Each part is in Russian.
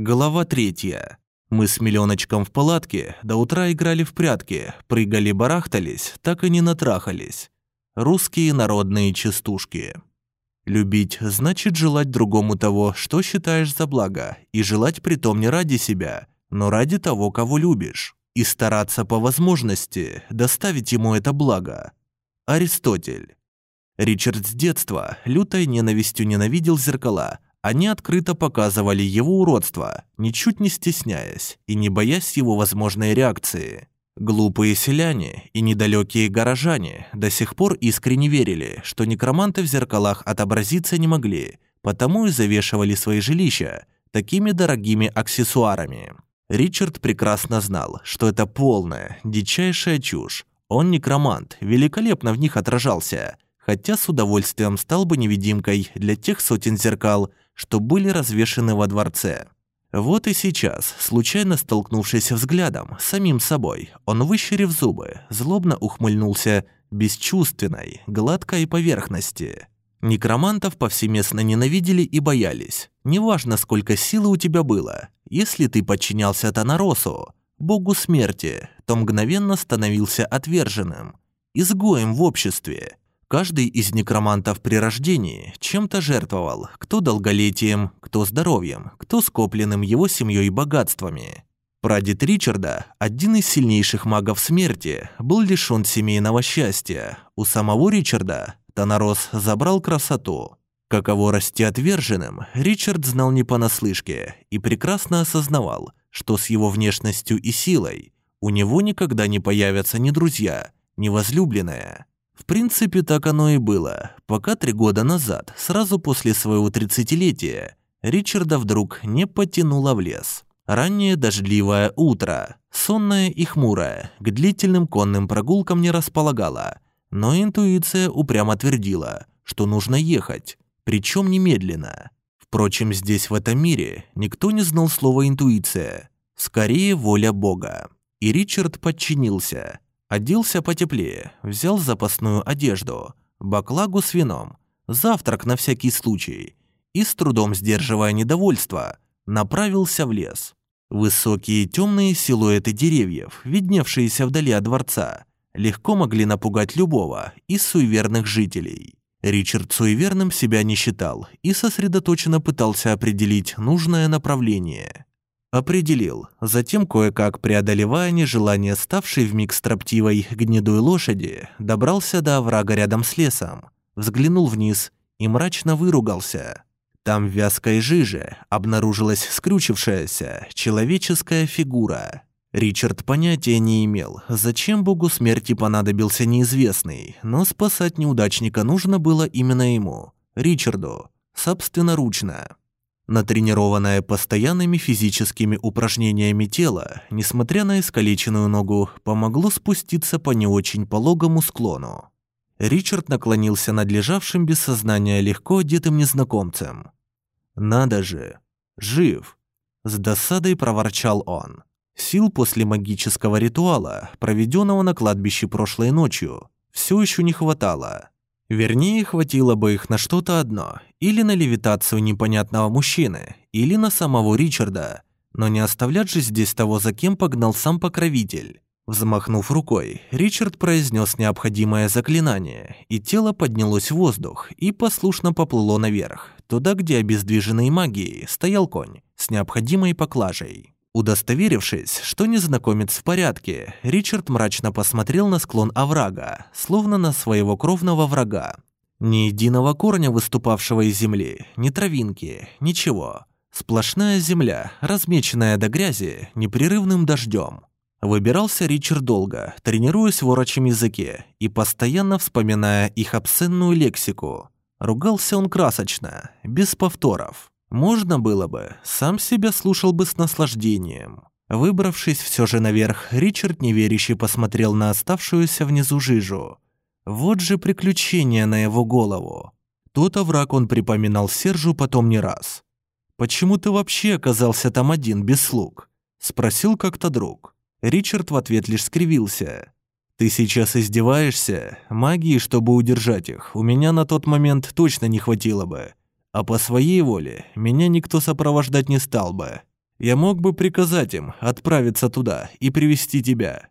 Глава третья. Мы с Миллионочком в палатке до утра играли в прятки, прыгали-барахтались, так и не натрахались. Русские народные частушки. Любить значит желать другому того, что считаешь за благо, и желать притом не ради себя, но ради того, кого любишь, и стараться по возможности доставить ему это благо. Аристотель. Ричард с детства лютой ненавистью ненавидел зеркала – они открыто показывали его уродство, ничуть не стесняясь и не боясь его возможной реакции. Глупые селяне и недалекие горожане до сих пор искренне верили, что некроманты в зеркалах отобразиться не могли, потому и завешивали свои жилища такими дорогими аксессуарами. Ричард прекрасно знал, что это полная, дичайшая чушь. Он некромант, великолепно в них отражался, хотя с удовольствием стал бы невидимкой для тех сотен зеркал, что были развешаны во дворце. Вот и сейчас, случайно столкнувшись взглядом с самим собой, он, выщерив зубы, злобно ухмыльнулся бесчувственной, гладкой поверхности. Некромантов повсеместно ненавидели и боялись. Неважно, сколько силы у тебя было, если ты подчинялся Танаросу, богу смерти, то мгновенно становился отверженным, изгоем в обществе, Каждый из некромантов при рождении чем-то жертвовал, кто долголетием, кто здоровьем, кто скопленным его семьей богатствами. Прадед Ричарда, один из сильнейших магов смерти, был лишён семейного счастья. У самого Ричарда Танарос забрал красоту. Каково расти отверженным, Ричард знал не понаслышке и прекрасно осознавал, что с его внешностью и силой у него никогда не появятся ни друзья, ни возлюбленная. В принципе, так оно и было, пока три года назад, сразу после своего тридцатилетия, Ричарда вдруг не потянуло в лес. Раннее дождливое утро, сонное и хмурое, к длительным конным прогулкам не располагало, но интуиция упрямо твердила, что нужно ехать, причем немедленно. Впрочем, здесь, в этом мире, никто не знал слова «интуиция», скорее воля Бога. И Ричард подчинился – Оделся потеплее, взял запасную одежду, баклагу с вином, завтрак на всякий случай и, с трудом сдерживая недовольство, направился в лес. Высокие темные силуэты деревьев, видневшиеся вдали от дворца, легко могли напугать любого из суеверных жителей. Ричард суеверным себя не считал и сосредоточенно пытался определить нужное направление. Определил, затем кое-как преодолевая нежелание ставшей вмиг строптивой гнедой лошади, добрался до оврага рядом с лесом, взглянул вниз и мрачно выругался. Там в вязкой жиже обнаружилась скрючившаяся человеческая фигура. Ричард понятия не имел, зачем богу смерти понадобился неизвестный, но спасать неудачника нужно было именно ему, Ричарду, собственноручно. Натренированное постоянными физическими упражнениями тело, несмотря на искалеченную ногу, помогло спуститься по не очень пологому склону. Ричард наклонился над лежавшим без сознания легко одетым незнакомцем. «Надо же! Жив!» С досадой проворчал он. Сил после магического ритуала, проведенного на кладбище прошлой ночью, все еще не хватало. Вернее, хватило бы их на что-то одно, или на левитацию непонятного мужчины, или на самого Ричарда. Но не оставлять же здесь того, за кем погнал сам покровитель. Взмахнув рукой, Ричард произнес необходимое заклинание, и тело поднялось в воздух и послушно поплыло наверх, туда, где обездвиженный магией стоял конь с необходимой поклажей. Удостоверившись, что незнакомец в порядке, Ричард мрачно посмотрел на склон оврага, словно на своего кровного врага. Ни единого корня, выступавшего из земли, ни травинки, ничего. Сплошная земля, размеченная до грязи непрерывным дождем. Выбирался Ричард долго, тренируясь в ворочем языке и постоянно вспоминая их обсценную лексику. Ругался он красочно, без повторов. Можно было бы, сам себя слушал бы с наслаждением. Выбравшись все же наверх, Ричард неверяще посмотрел на оставшуюся внизу жижу. Вот же приключение на его голову. Тот овраг он припоминал Сержу потом не раз. «Почему ты вообще оказался там один, без слуг?» — спросил как-то друг. Ричард в ответ лишь скривился. «Ты сейчас издеваешься? Магии, чтобы удержать их, у меня на тот момент точно не хватило бы а по своей воле меня никто сопровождать не стал бы. Я мог бы приказать им отправиться туда и привести тебя.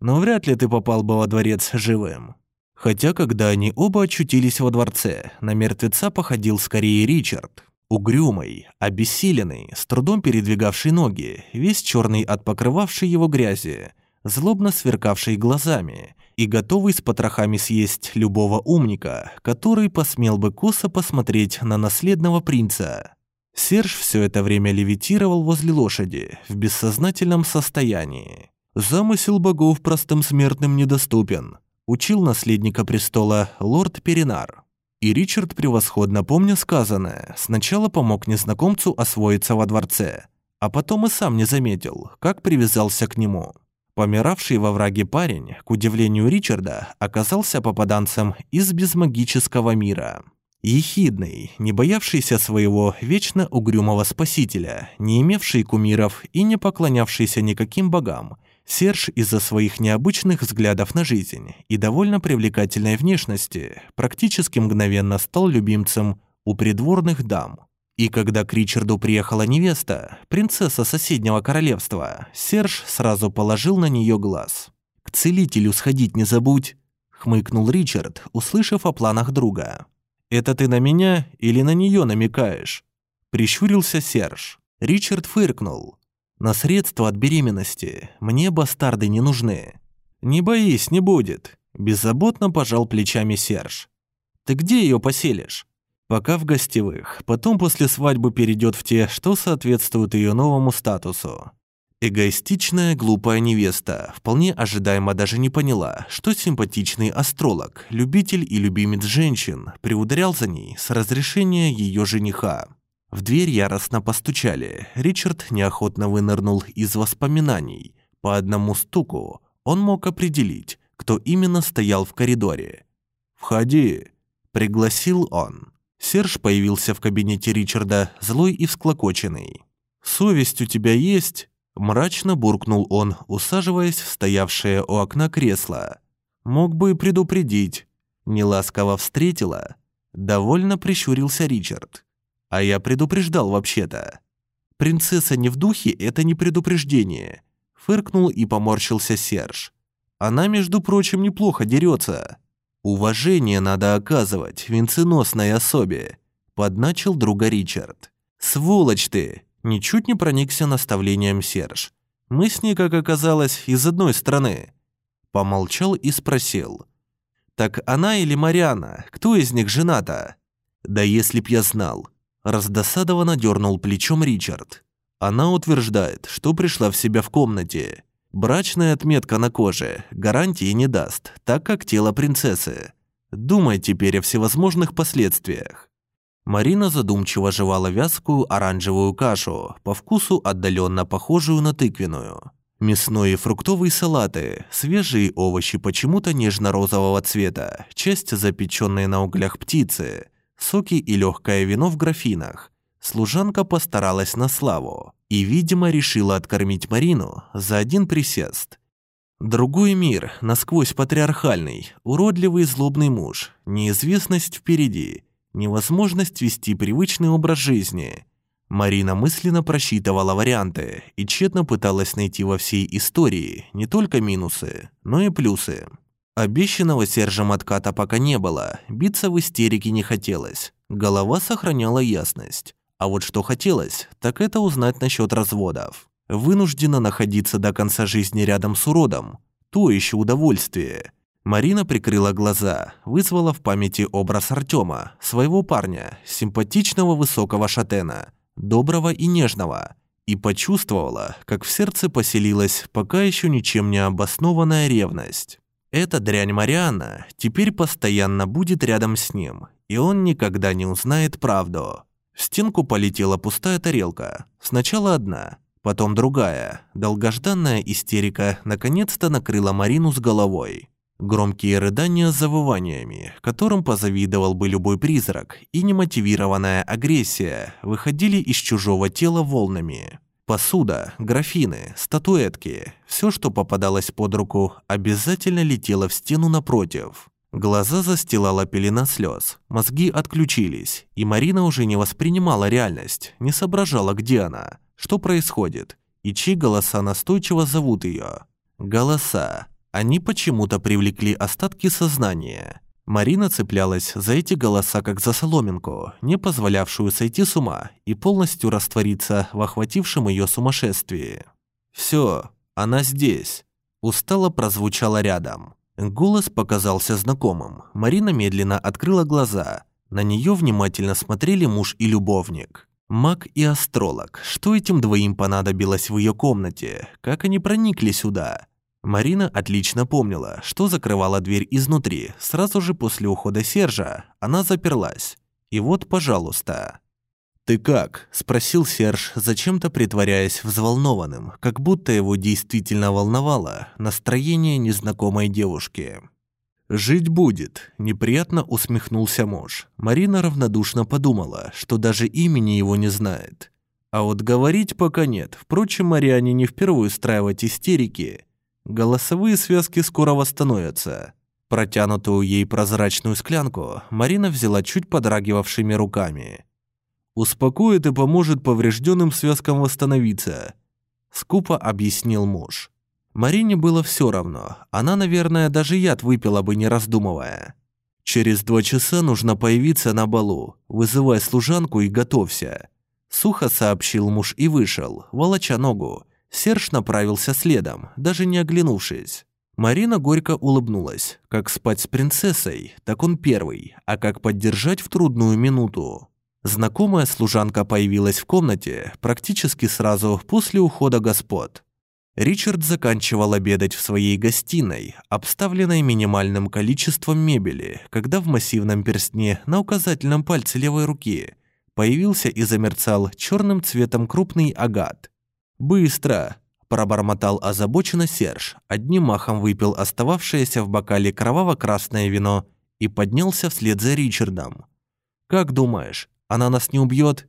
Но вряд ли ты попал бы во дворец живым. Хотя, когда они оба очутились во дворце, на мертвеца походил скорее Ричард. Угрюмый, обессиленный, с трудом передвигавший ноги, весь черный от покрывавшей его грязи, злобно сверкавший глазами и готовый с потрохами съесть любого умника, который посмел бы косо посмотреть на наследного принца. Серж все это время левитировал возле лошади в бессознательном состоянии. Замысел богов простым смертным недоступен, учил наследника престола лорд Перинар. И Ричард, превосходно помня сказанное, сначала помог незнакомцу освоиться во дворце, а потом и сам не заметил, как привязался к нему. Помиравший во враге парень, к удивлению Ричарда, оказался попаданцем из безмагического мира. Ехидный, не боявшийся своего вечно угрюмого спасителя, не имевший кумиров и не поклонявшийся никаким богам, Серж из-за своих необычных взглядов на жизнь и довольно привлекательной внешности практически мгновенно стал любимцем у придворных дам. И когда к Ричарду приехала невеста, принцесса соседнего королевства, Серж сразу положил на нее глаз. «К целителю сходить не забудь», — хмыкнул Ричард, услышав о планах друга. «Это ты на меня или на нее намекаешь?» Прищурился Серж. Ричард фыркнул. На средства от беременности мне бастарды не нужны. Не боись, не будет. Беззаботно пожал плечами Серж. Ты где ее поселишь? Пока в гостевых, потом после свадьбы перейдет в те, что соответствуют ее новому статусу. Эгоистичная, глупая невеста вполне ожидаемо даже не поняла, что симпатичный астролог, любитель и любимец женщин, приударял за ней с разрешения ее жениха. В дверь яростно постучали. Ричард неохотно вынырнул из воспоминаний. По одному стуку он мог определить, кто именно стоял в коридоре. «Входи», — пригласил он. Серж появился в кабинете Ричарда, злой и всклокоченный. «Совесть у тебя есть?» Мрачно буркнул он, усаживаясь в стоявшее у окна кресло. «Мог бы предупредить». Неласково встретила. Довольно прищурился Ричард. А я предупреждал вообще-то. Принцесса не в духе – это не предупреждение. Фыркнул и поморщился Серж. Она, между прочим, неплохо дерется. Уважение надо оказывать венценосной особе. Подначил друга Ричард. Сволочь ты! Ничуть не проникся наставлением Серж. Мы с ней, как оказалось, из одной страны. Помолчал и спросил. «Так она или Мариана? Кто из них жена-то?» «Да если б я знал. Раздосадованно дернул плечом Ричард. Она утверждает, что пришла в себя в комнате. Брачная отметка на коже гарантии не даст, так как тело принцессы. Думай теперь о всевозможных последствиях. Марина задумчиво жевала вязкую оранжевую кашу, по вкусу отдаленно похожую на тыквенную. Мясные и фруктовые салаты, свежие овощи почему-то нежно-розового цвета, часть запеченные на углях птицы, соки и легкое вино в графинах. Служанка постаралась на славу и, видимо, решила откормить Марину за один присест. Другой мир, насквозь патриархальный, уродливый злобный муж, неизвестность впереди, невозможность вести привычный образ жизни. Марина мысленно просчитывала варианты и тщетно пыталась найти во всей истории не только минусы, но и плюсы. Обещанного Сержем отката пока не было, биться в истерике не хотелось. Голова сохраняла ясность. А вот что хотелось, так это узнать насчет разводов. Вынуждена находиться до конца жизни рядом с уродом. То еще удовольствие. Марина прикрыла глаза, вызвала в памяти образ Артема, своего парня, симпатичного высокого шатена, доброго и нежного, и почувствовала, как в сердце поселилась пока еще ничем не обоснованная ревность. Эта дрянь Мариана теперь постоянно будет рядом с ним, и он никогда не узнает правду. В стенку полетела пустая тарелка. Сначала одна, потом другая. Долгожданная истерика наконец-то накрыла Марину с головой. Громкие рыдания с завываниями, которым позавидовал бы любой призрак, и немотивированная агрессия выходили из чужого тела волнами. Посуда, графины, статуэтки, все, что попадалось под руку, обязательно летело в стену напротив. Глаза застилала пелена слез, мозги отключились, и Марина уже не воспринимала реальность, не соображала, где она. что происходит и чьи голоса настойчиво зовут ее. Голоса. Они почему-то привлекли остатки сознания. Марина цеплялась за эти голоса как за соломинку, не позволявшую сойти с ума и полностью раствориться в охватившем ее сумасшествии. «Все, она здесь», – устало прозвучало рядом. Голос показался знакомым. Марина медленно открыла глаза. На нее внимательно смотрели муж и любовник. Маг и астролог. Что этим двоим понадобилось в ее комнате? Как они проникли сюда? Марина отлично помнила, что закрывала дверь изнутри. Сразу же после ухода Сержа она заперлась. И вот, пожалуйста. «Ты как?» – спросил Серж, зачем-то притворяясь взволнованным, как будто его действительно волновало настроение незнакомой девушки. «Жить будет», – неприятно усмехнулся муж. Марина равнодушно подумала, что даже имени его не знает. А вот говорить пока нет. Впрочем, Мариане не впервые устраивать истерики. Голосовые связки скоро восстановятся. Протянутую ей прозрачную склянку Марина взяла чуть подрагивавшими руками – успокоит и поможет поврежденным связкам восстановиться», — скупо объяснил муж. Марине было все равно. Она, наверное, даже яд выпила бы, не раздумывая. «Через два часа нужно появиться на балу. Вызывай служанку и готовься». Сухо сообщил муж и вышел, волоча ногу. Серж направился следом, даже не оглянувшись. Марина горько улыбнулась. Как спать с принцессой, так он первый, а как поддержать в трудную минуту. Знакомая служанка появилась в комнате практически сразу после ухода господ. Ричард заканчивал обедать в своей гостиной, обставленной минимальным количеством мебели, когда в массивном перстне на указательном пальце левой руки появился и замерцал черным цветом крупный агат. «Быстро!» – пробормотал озабоченно Серж, одним махом выпил остававшееся в бокале кроваво-красное вино и поднялся вслед за Ричардом. «Как думаешь, она нас не убьет?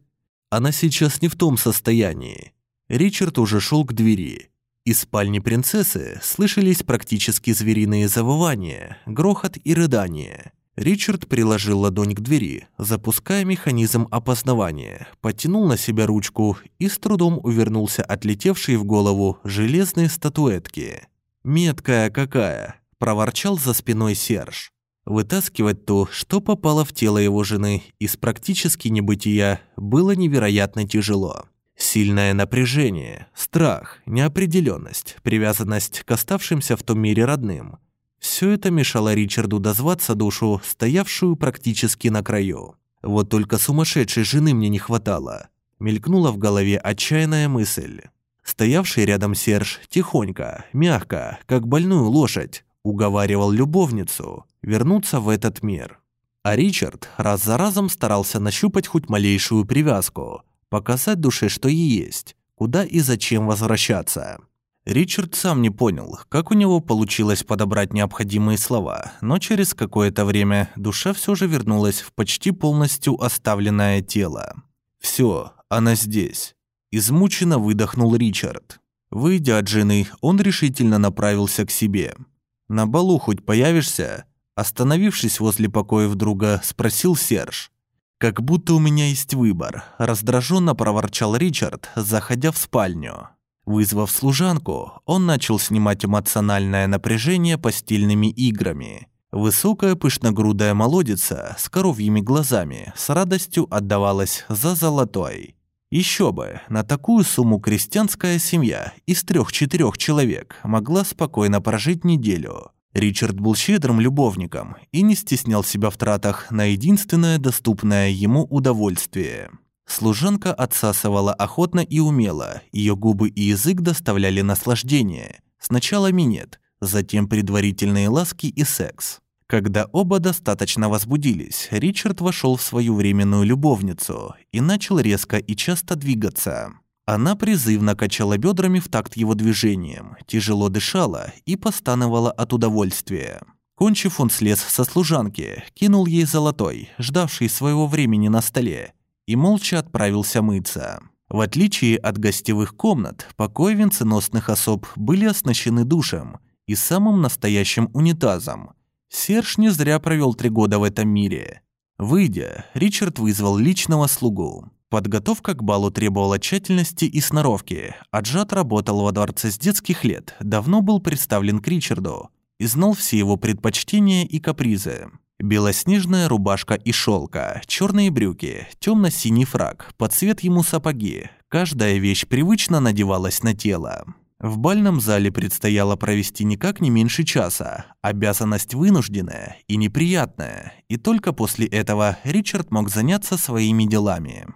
Она сейчас не в том состоянии. Ричард уже шел к двери. Из спальни принцессы слышались практически звериные завывания, грохот и рыдания. Ричард приложил ладонь к двери, запуская механизм опознавания, потянул на себя ручку и с трудом увернулся от летевшей в голову железной статуэтки. «Меткая какая!» – проворчал за спиной Серж. Вытаскивать то, что попало в тело его жены из практически небытия, было невероятно тяжело. Сильное напряжение, страх, неопределенность, привязанность к оставшимся в том мире родным. Все это мешало Ричарду дозваться душу, стоявшую практически на краю. Вот только сумасшедшей жены мне не хватало. Мелькнула в голове отчаянная мысль. Стоявший рядом Серж тихонько, мягко, как больную лошадь, уговаривал любовницу вернуться в этот мир. А Ричард раз за разом старался нащупать хоть малейшую привязку, показать душе, что и есть, куда и зачем возвращаться. Ричард сам не понял, как у него получилось подобрать необходимые слова, но через какое-то время душа все же вернулась в почти полностью оставленное тело. «Все, она здесь», – измученно выдохнул Ричард. Выйдя от жены, он решительно направился к себе – «На балу хоть появишься?» Остановившись возле покоев друга, спросил Серж. «Как будто у меня есть выбор», – раздраженно проворчал Ричард, заходя в спальню. Вызвав служанку, он начал снимать эмоциональное напряжение постельными играми. Высокая пышногрудая молодица с коровьими глазами с радостью отдавалась за золотой. Еще бы, на такую сумму крестьянская семья из трех-четырех человек могла спокойно прожить неделю. Ричард был щедрым любовником и не стеснял себя в тратах на единственное доступное ему удовольствие. Служанка отсасывала охотно и умело, ее губы и язык доставляли наслаждение. Сначала минет, затем предварительные ласки и секс. Когда оба достаточно возбудились, Ричард вошел в свою временную любовницу и начал резко и часто двигаться. Она призывно качала бедрами в такт его движением, тяжело дышала и постановала от удовольствия. Кончив, он слез со служанки, кинул ей золотой, ждавший своего времени на столе, и молча отправился мыться. В отличие от гостевых комнат, покои венценосных особ были оснащены душем и самым настоящим унитазом, Серж не зря провел три года в этом мире. Выйдя, Ричард вызвал личного слугу. Подготовка к балу требовала тщательности и сноровки. Аджат работал во дворце с детских лет, давно был представлен к Ричарду и знал все его предпочтения и капризы. Белоснежная рубашка и шелка, черные брюки, темно-синий фраг, под цвет ему сапоги. Каждая вещь привычно надевалась на тело. В бальном зале предстояло провести никак не меньше часа, обязанность вынужденная и неприятная, и только после этого Ричард мог заняться своими делами.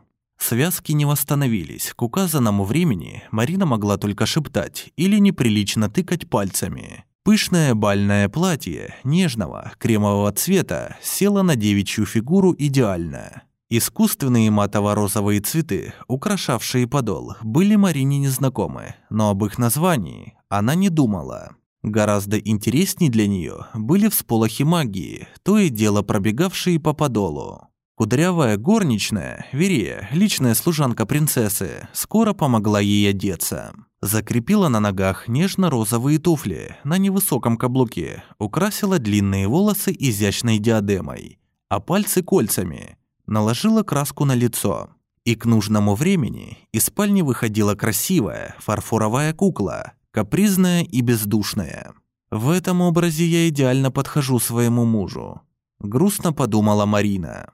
Связки не восстановились, к указанному времени Марина могла только шептать или неприлично тыкать пальцами. Пышное бальное платье, нежного, кремового цвета, село на девичью фигуру идеально. Искусственные матово-розовые цветы, украшавшие подол, были Марине незнакомы, но об их названии она не думала. Гораздо интереснее для нее были всполохи магии, то и дело пробегавшие по подолу. Кудрявая горничная, Верея, личная служанка принцессы, скоро помогла ей одеться. Закрепила на ногах нежно-розовые туфли на невысоком каблуке, украсила длинные волосы изящной диадемой, а пальцы кольцами, наложила краску на лицо. И к нужному времени из спальни выходила красивая фарфоровая кукла, капризная и бездушная. В этом образе я идеально подхожу своему мужу. Грустно подумала Марина.